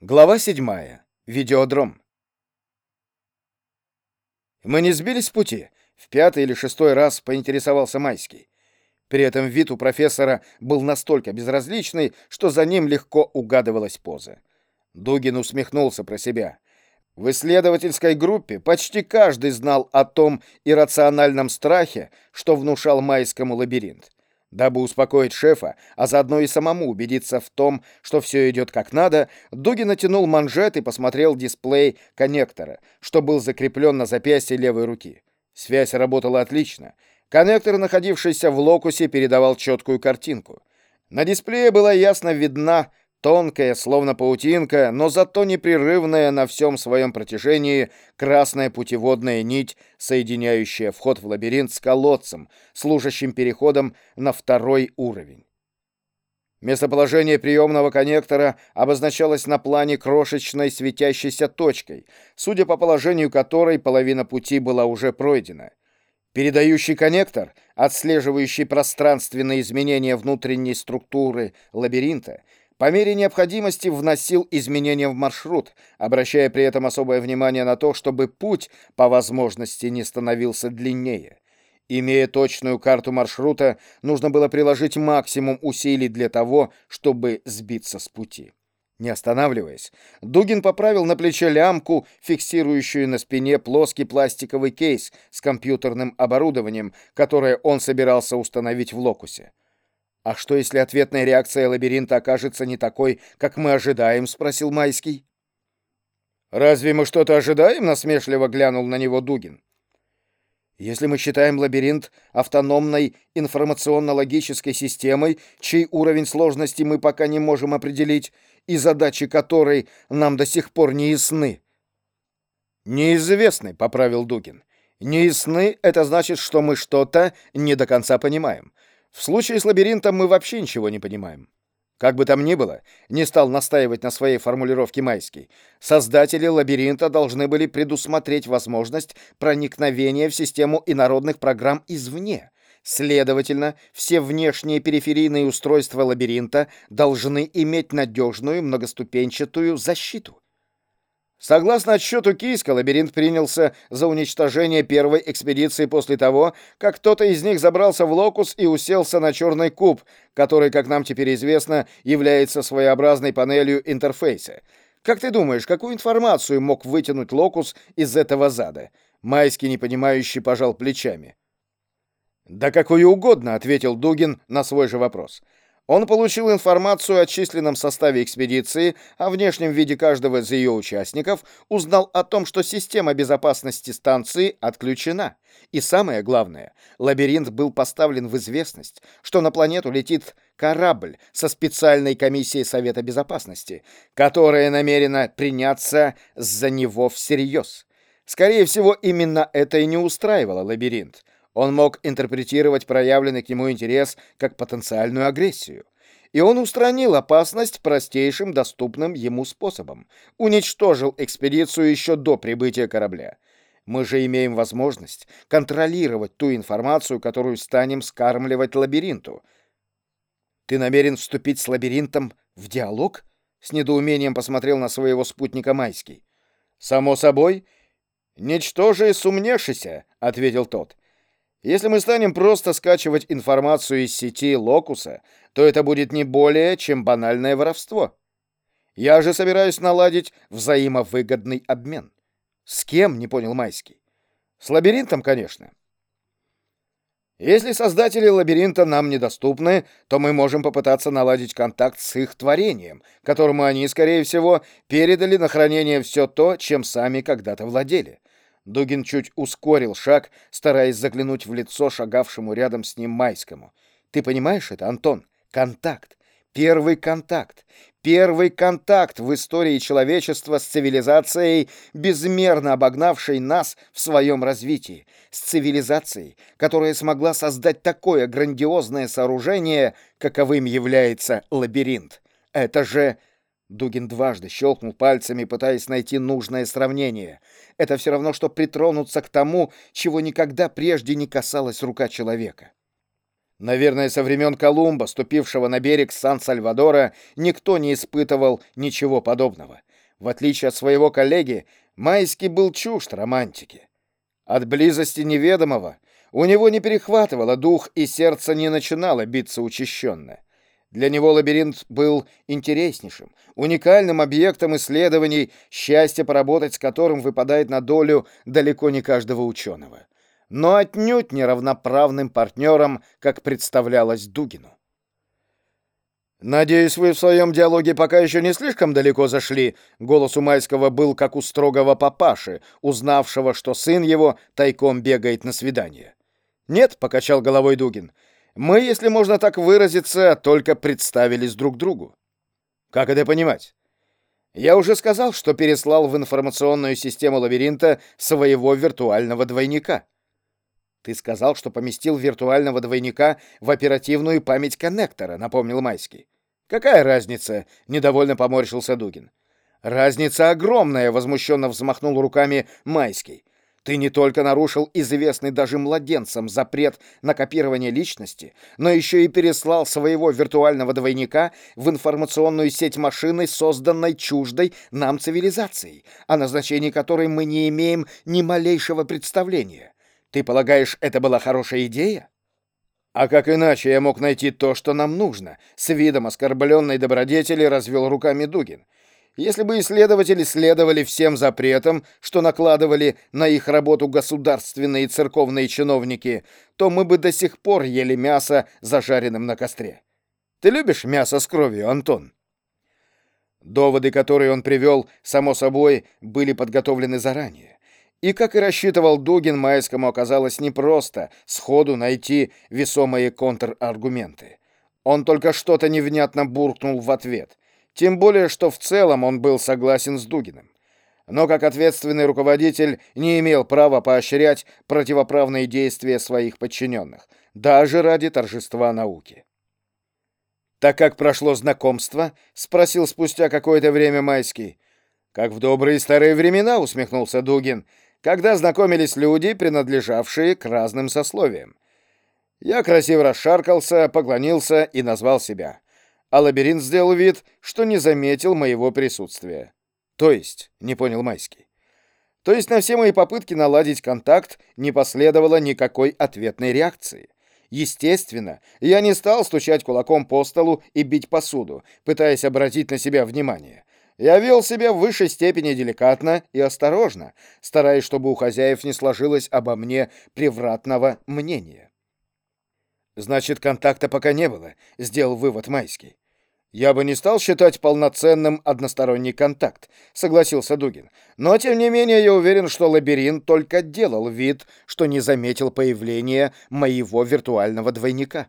Глава 7. Видеодром. Мы не сбились с пути. В пятый или шестой раз поинтересовался Майский. При этом вид у профессора был настолько безразличный, что за ним легко угадывалась поза. Дугин усмехнулся про себя. В исследовательской группе почти каждый знал о том иррациональном страхе, что внушал Майскому лабиринт. Дабы успокоить шефа, а заодно и самому убедиться в том, что все идет как надо, Дуги натянул манжет и посмотрел дисплей коннектора, что был закреплен на запястье левой руки. Связь работала отлично. Коннектор, находившийся в локусе, передавал четкую картинку. На дисплее была ясно видна Тонкая, словно паутинка, но зато непрерывная на всем своем протяжении красная путеводная нить, соединяющая вход в лабиринт с колодцем, служащим переходом на второй уровень. Местоположение приемного коннектора обозначалось на плане крошечной светящейся точкой, судя по положению которой половина пути была уже пройдена. Передающий коннектор, отслеживающий пространственные изменения внутренней структуры лабиринта, по мере необходимости вносил изменения в маршрут, обращая при этом особое внимание на то, чтобы путь по возможности не становился длиннее. Имея точную карту маршрута, нужно было приложить максимум усилий для того, чтобы сбиться с пути. Не останавливаясь, Дугин поправил на плече лямку, фиксирующую на спине плоский пластиковый кейс с компьютерным оборудованием, которое он собирался установить в локусе. «А что, если ответная реакция лабиринта окажется не такой, как мы ожидаем?» — спросил Майский. «Разве мы что-то ожидаем?» — насмешливо глянул на него Дугин. «Если мы считаем лабиринт автономной информационно-логической системой, чей уровень сложности мы пока не можем определить, и задачи которой нам до сих пор не ясны». «Неизвестны», — поправил Дугин. «Неясны — это значит, что мы что-то не до конца понимаем. В случае с лабиринтом мы вообще ничего не понимаем. Как бы там ни было, не стал настаивать на своей формулировке Майский, создатели лабиринта должны были предусмотреть возможность проникновения в систему инородных программ извне. Следовательно, все внешние периферийные устройства лабиринта должны иметь надежную многоступенчатую защиту. Согласно отчету Кийска, лабиринт принялся за уничтожение первой экспедиции после того, как кто-то из них забрался в локус и уселся на черный куб, который, как нам теперь известно, является своеобразной панелью интерфейса. Как ты думаешь, какую информацию мог вытянуть локус из этого зада? Майский, непонимающий, пожал плечами. «Да какую угодно», — ответил Дугин на свой же вопрос. Он получил информацию о численном составе экспедиции, о внешнем виде каждого из ее участников, узнал о том, что система безопасности станции отключена. И самое главное, лабиринт был поставлен в известность, что на планету летит корабль со специальной комиссией Совета Безопасности, которая намерена приняться за него всерьез. Скорее всего, именно это и не устраивало лабиринт. Он мог интерпретировать проявленный к нему интерес как потенциальную агрессию. И он устранил опасность простейшим доступным ему способом. Уничтожил экспедицию еще до прибытия корабля. Мы же имеем возможность контролировать ту информацию, которую станем скармливать лабиринту. Ты намерен вступить с лабиринтом в диалог? С недоумением посмотрел на своего спутника Майский. Само собой. Ничтоже сумнешися, ответил тот. Если мы станем просто скачивать информацию из сети Локуса, то это будет не более, чем банальное воровство. Я же собираюсь наладить взаимовыгодный обмен. С кем, не понял Майский. С лабиринтом, конечно. Если создатели лабиринта нам недоступны, то мы можем попытаться наладить контакт с их творением, которому они, скорее всего, передали на хранение все то, чем сами когда-то владели. Дугин чуть ускорил шаг, стараясь заглянуть в лицо шагавшему рядом с ним Майскому. «Ты понимаешь это, Антон? Контакт. Первый контакт. Первый контакт в истории человечества с цивилизацией, безмерно обогнавшей нас в своем развитии. С цивилизацией, которая смогла создать такое грандиозное сооружение, каковым является лабиринт. Это же Дугин дважды щелкнул пальцами, пытаясь найти нужное сравнение. Это все равно, что притронуться к тому, чего никогда прежде не касалась рука человека. Наверное, со времен Колумба, ступившего на берег Сан-Сальвадора, никто не испытывал ничего подобного. В отличие от своего коллеги, Майский был чужд романтики. От близости неведомого у него не перехватывало дух, и сердце не начинало биться учащенно. Для него лабиринт был интереснейшим, уникальным объектом исследований, счастье поработать с которым выпадает на долю далеко не каждого ученого. Но отнюдь не равноправным партнером, как представлялось Дугину. «Надеюсь, вы в своем диалоге пока еще не слишком далеко зашли». Голос у Майского был как у строгого папаши, узнавшего, что сын его тайком бегает на свидание. «Нет», — покачал головой Дугин, — «мы, если можно так выразиться, только представились друг другу». «Как это понимать?» «Я уже сказал, что переслал в информационную систему лабиринта своего виртуального двойника». «Ты сказал, что поместил виртуального двойника в оперативную память коннектора», — напомнил Майский. «Какая разница?» — недовольно поморщился Дугин. «Разница огромная!» — возмущенно взмахнул руками Майский. «Ты не только нарушил известный даже младенцам запрет на копирование личности, но еще и переслал своего виртуального двойника в информационную сеть машины, созданной чуждой нам цивилизацией, о назначении которой мы не имеем ни малейшего представления. Ты полагаешь, это была хорошая идея? А как иначе я мог найти то, что нам нужно? С видом оскорбленной добродетели развел руками Дугин. Если бы исследователи следовали всем запретам, что накладывали на их работу государственные и церковные чиновники, то мы бы до сих пор ели мясо, зажаренным на костре. Ты любишь мясо с кровью, Антон? Доводы, которые он привел, само собой, были подготовлены заранее. И, как и рассчитывал Дугин, Майскому оказалось непросто сходу найти весомые контраргументы. Он только что-то невнятно буркнул в ответ. Тем более, что в целом он был согласен с Дугиным. Но как ответственный руководитель не имел права поощрять противоправные действия своих подчиненных, даже ради торжества науки. «Так как прошло знакомство?» — спросил спустя какое-то время Майский. «Как в добрые старые времена», — усмехнулся Дугин когда знакомились люди, принадлежавшие к разным сословиям. Я красиво расшаркался, поклонился и назвал себя. А лабиринт сделал вид, что не заметил моего присутствия. То есть, не понял Майский. То есть на все мои попытки наладить контакт не последовало никакой ответной реакции. Естественно, я не стал стучать кулаком по столу и бить посуду, пытаясь обратить на себя внимание. Я вел себя в высшей степени деликатно и осторожно, стараясь, чтобы у хозяев не сложилось обо мне превратного мнения. «Значит, контакта пока не было», — сделал вывод Майский. «Я бы не стал считать полноценным односторонний контакт», — согласился Дугин. «Но, тем не менее, я уверен, что лабиринт только делал вид, что не заметил появления моего виртуального двойника».